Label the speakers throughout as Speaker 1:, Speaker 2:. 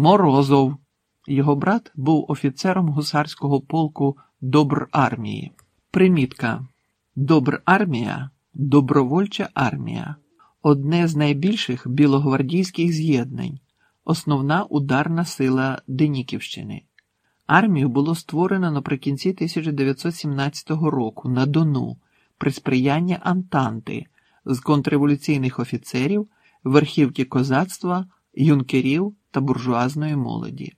Speaker 1: Морозов. Його брат був офіцером гусарського полку Добрармії. Примітка. Добрармія добровольча армія, одне з найбільших білогвардійських з'єднань, основна ударна сила Деніківщини. Армію було створено наприкінці 1917 року на Дону при сприянні Антанти з контрреволюційних офіцерів, верхівки козацтва, юнкерів та буржуазної молоді.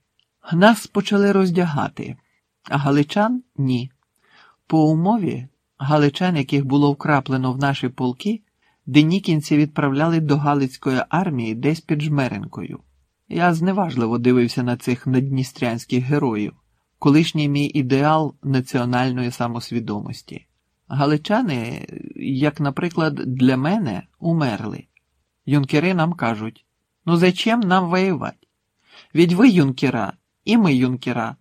Speaker 1: Нас почали роздягати, а галичан ні. По умові галичан, яких було вкраплено в наші полки, денікінці відправляли до Галицької армії десь під Жмеренкою. Я зневажливо дивився на цих надністрянських героїв, колишній мій ідеал національної самосвідомості. Галичани, як, наприклад, для мене, умерли. Юнкери нам кажуть: ну зачем нам воювати? Ведь ви юнкера, і ми юнкера.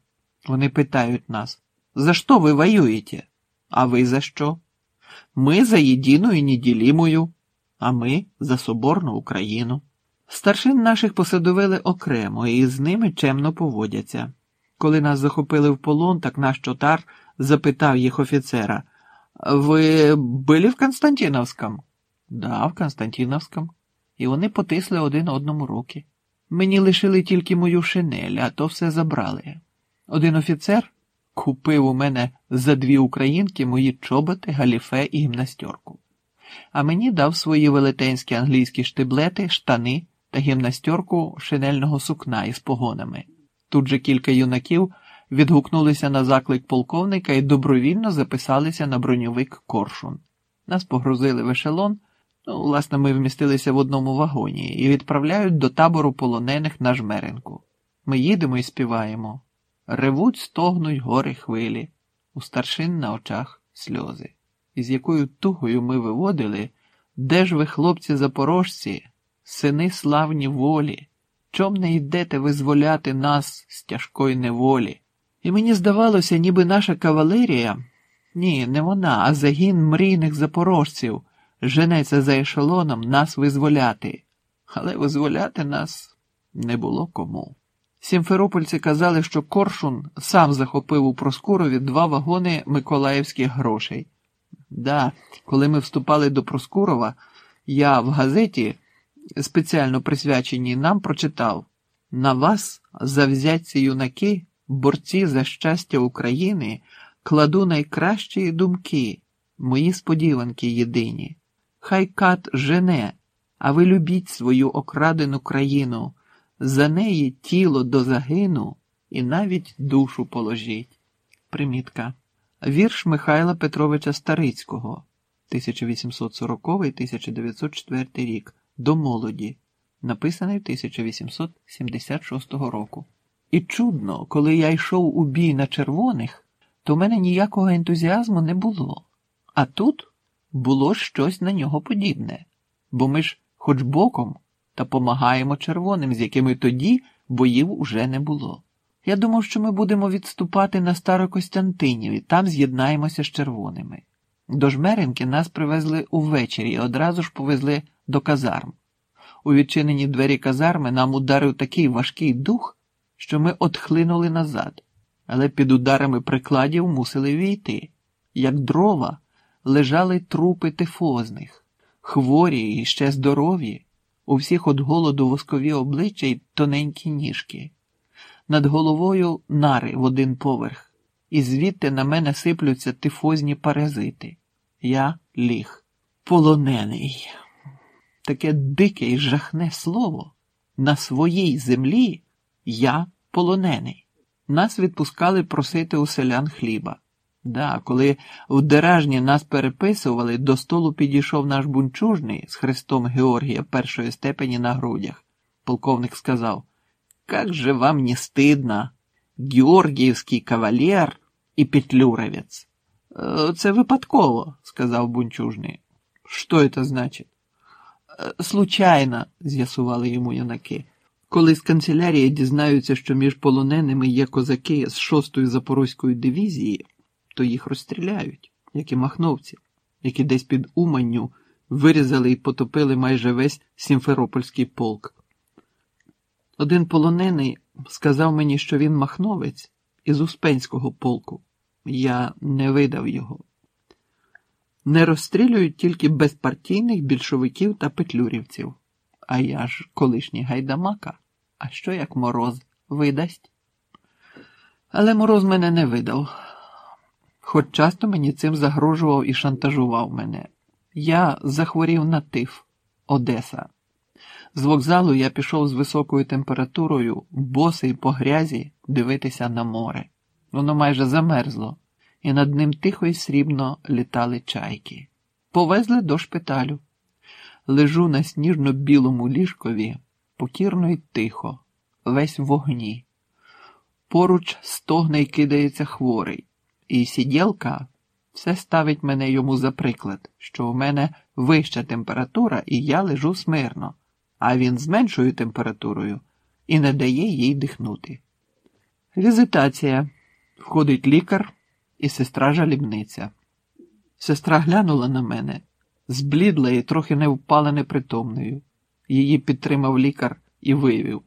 Speaker 1: Вони питають нас, за що ви воюєте? А ви за що? Ми за єдину і неділімою, а ми за Соборну Україну. Старшин наших посадовили окремо і з ними чемно поводяться. Коли нас захопили в полон, так наш чотар запитав їх офіцера: Ви були в Константиновському? Да, в Константиновському. І вони потисли один одному руки. Мені лишили тільки мою шинель, а то все забрали. Один офіцер купив у мене за дві українки мої чоботи, галіфе і гімнастерку. А мені дав свої велетенські англійські штиблети, штани та гімнастерку шинельного сукна із погонами. Тут же кілька юнаків відгукнулися на заклик полковника і добровільно записалися на броньовик Коршун. Нас погрузили в ешелон. Ну, власне, ми вмістилися в одному вагоні і відправляють до табору полонених на жмеренку. Ми їдемо і співаємо. Ревуть, стогнуть гори хвилі, у старшин на очах сльози. Із якою тугою ми виводили, де ж ви, хлопці запорожці, сини славні волі, чом не йдете визволяти нас з тяжкої неволі? І мені здавалося, ніби наша кавалерія, ні, не вона, а загін мрійних запорожців женеться за ешелоном нас визволяти, але визволяти нас не було кому. Сімферопольці казали, що Коршун сам захопив у Проскурові два вагони миколаївських грошей. Да, коли ми вступали до Проскурова, я в газеті, спеціально присвяченій нам, прочитав на вас завзяться юнаки, борці за щастя України, кладу найкращі думки, мої сподіванки єдині. Хай кат жене, а ви любіть свою окрадену країну за неї тіло до загину і навіть душу положіть. Примітка. Вірш Михайла Петровича Старицького, 1840-1904 рік, до молоді, написаний 1876 року. І чудно, коли я йшов у бій на червоних, то в мене ніякого ентузіазму не було. А тут було щось на нього подібне, бо ми ж, хоч боком, та помагаємо червоним, з якими тоді боїв уже не було. Я думав, що ми будемо відступати на Старокостянтинів і там з'єднаємося з червоними. До Жмеринки нас привезли увечері і одразу ж повезли до казарм. У відчинені двері казарми нам ударив такий важкий дух, що ми отхлинули назад, але під ударами прикладів мусили війти. Як дрова лежали трупи тифозних, хворі і ще здорові. У всіх от голоду воскові обличчя й тоненькі ніжки, над головою нари в один поверх, і звідти на мене сиплються тифозні паразити. Я ліг, полонений. Таке дике й жахне слово. На своїй землі я полонений. Нас відпускали просити у селян хліба. Да, коли в Деражні нас переписували, до столу підійшов наш бунчужний з хрестом Георгія першої степені на грудях. Полковник сказав: Как же вам не стидно, Георгіївський кавалер і петлюровець. «Е, це випадково, сказав бунчужний. Що це значить? «Е, случайно, з'ясували йому юнаки. Коли з канцелярії дізнаються, що між полоненими є козаки з 6-ї Запорозької дивізії то їх розстріляють, як і махновців, які десь під Уманню вирізали і потопили майже весь Сімферопольський полк. Один полонений сказав мені, що він махновець із Успенського полку. Я не видав його. Не розстрілюють тільки безпартійних більшовиків та петлюрівців. А я ж колишній гайдамака. А що як мороз видасть? Але мороз мене не видав, хоч часто мені цим загрожував і шантажував мене. Я захворів на тиф Одеса. З вокзалу я пішов з високою температурою, босий по грязі, дивитися на море. Воно майже замерзло, і над ним тихо і срібно літали чайки. Повезли до шпиталю. Лежу на сніжно-білому ліжкові, покірно й тихо, весь в вогні. Поруч стогне й кидається хворий, і сиділка все ставить мене йому за приклад, що у мене вища температура, і я лежу смирно, а він з меншою температурою і не дає їй дихнути. Візитація. Входить лікар і сестра жалібниця. Сестра глянула на мене, зблідла і трохи не впала непритомною. Її підтримав лікар і вивів.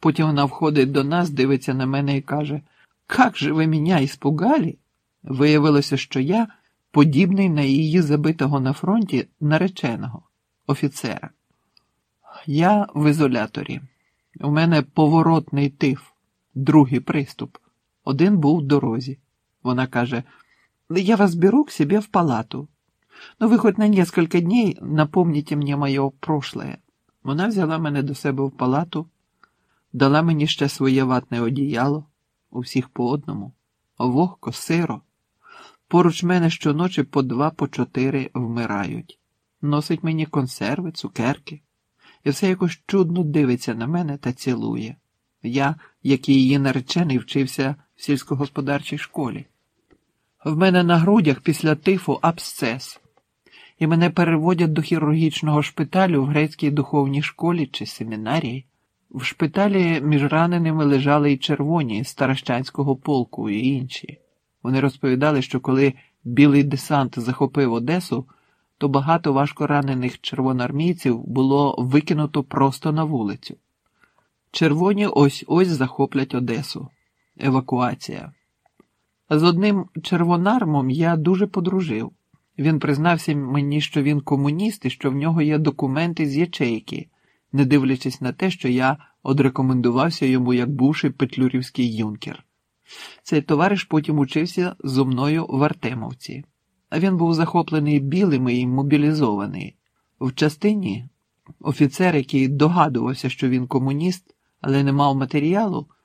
Speaker 1: Потім вона входить до нас, дивиться на мене і каже: Как же ви мене іспугали? Виявилося, що я подібний на її забитого на фронті нареченого офіцера. Я в ізоляторі. У мене поворотний тиф, другий приступ. Один був в дорозі. Вона каже: Я вас беру к себе в палату. Ну, ви хоч на несколько дней напомните мені моє прошлое. Вона взяла мене до себе в палату, дала мені ще своє ватне одіяло, у всіх по одному, вогко, сиро. Поруч мене щоночі по два, по чотири вмирають. Носить мені консерви, цукерки, і все якось чудно дивиться на мене та цілує. Я, як і її наречений, вчився в сільськогосподарчій школі. В мене на грудях після тифу абсцес, і мене переводять до хірургічного шпиталю в грецькій духовній школі чи семінарії. В шпиталі між раненими лежали й червоні з Таращанського полку і інші. Вони розповідали, що коли білий десант захопив Одесу, то багато важко ранених червоноармійців було викинуто просто на вулицю. Червоні ось ось захоплять Одесу. Евакуація. З одним червонармом я дуже подружив. Він признався мені, що він комуніст і що в нього є документи з ячейки, не дивлячись на те, що я одрекомендувався йому як бувший петлюрівський юнкер. Цей товариш потім учився зо мною в Артемовці. Він був захоплений білими і мобілізований. В частині офіцер, який догадувався, що він комуніст, але не мав матеріалу,